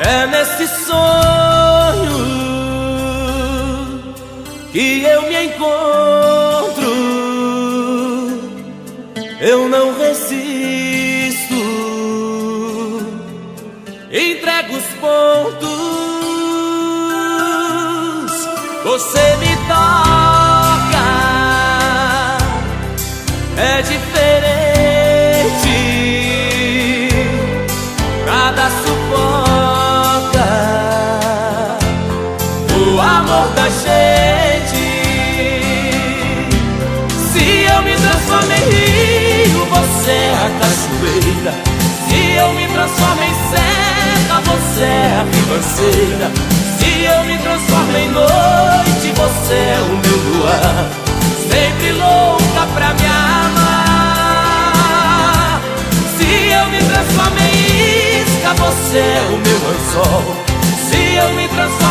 É nesse sonho que eu me encontro. Eu não resisto, entrego os pontos. Você me toca, amor da gente. Se eu me transformo em rio, você é a cachoeira. Se eu me transformo em serra, você é a ribanceira. Se eu me transformo em noite, você é o meu luar. Sempre louca pra me amar. Se eu me transformo em isca, você é o meu anzol. Se eu me transformo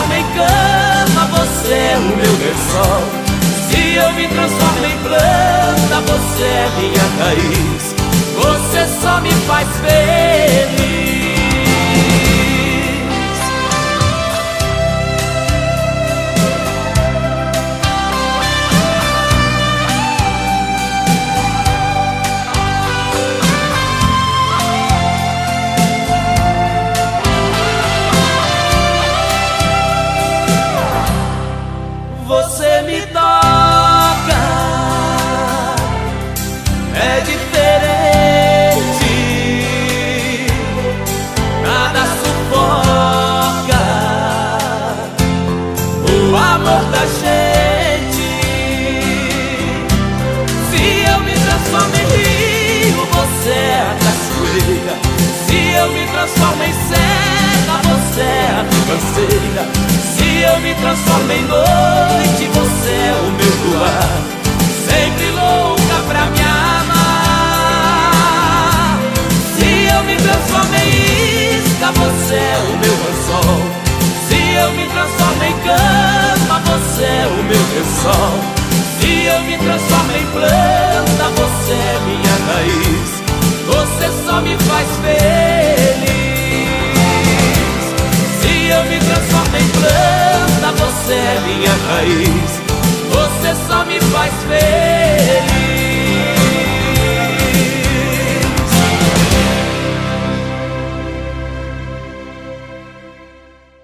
você é minha raiz. Você só me faz feliz. Amor da gente. Se eu me transformo em rio, você é a cachoeira. Se eu me transformo em serra, você é a ribanceira. Se eu me transformo em noite, você é o meu luar. Sempre louca pra me amar. Se eu me transformo em isca, você é o meu anzol. Se eu me transformo em cama, você é o meu sol. Se eu me transformo em planta, você é minha raiz. Você só me faz feliz. Se eu me transformo em planta, você é minha raiz. Você só me faz feliz.